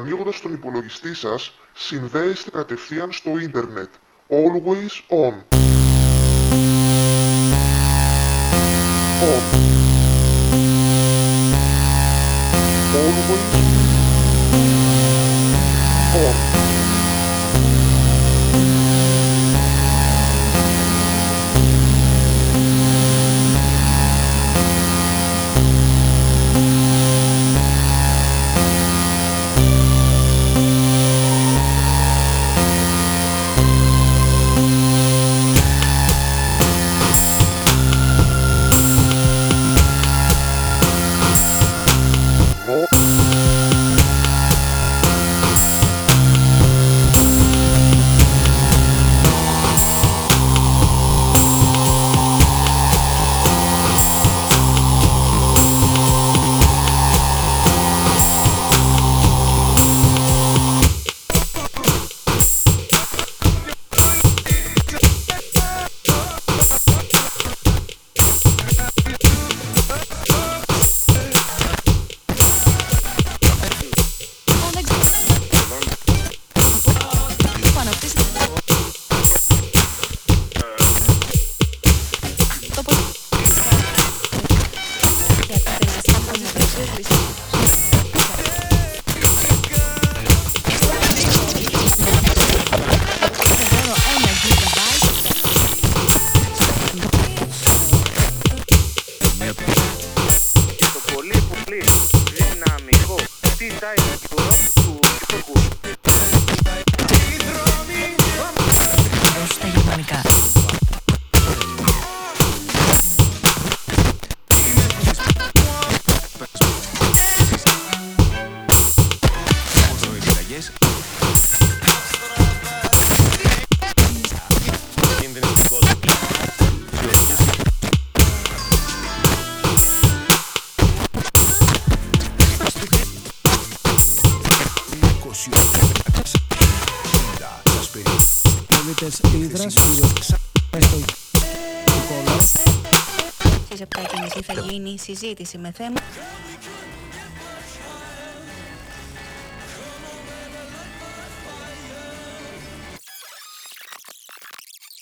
Ανοίγοντας τον υπολογιστή σας, συνδέεστε κατευθείαν στο ίντερνετ. Always on. On. Always on. Πολύ πολύ δυναμικό design του του TikTok. στα γερμανικά. Πολίτες Ήδρας, κύριο Πέστο του Κόλλα. Στις 7.30 θα γίνει συζήτηση με θέμα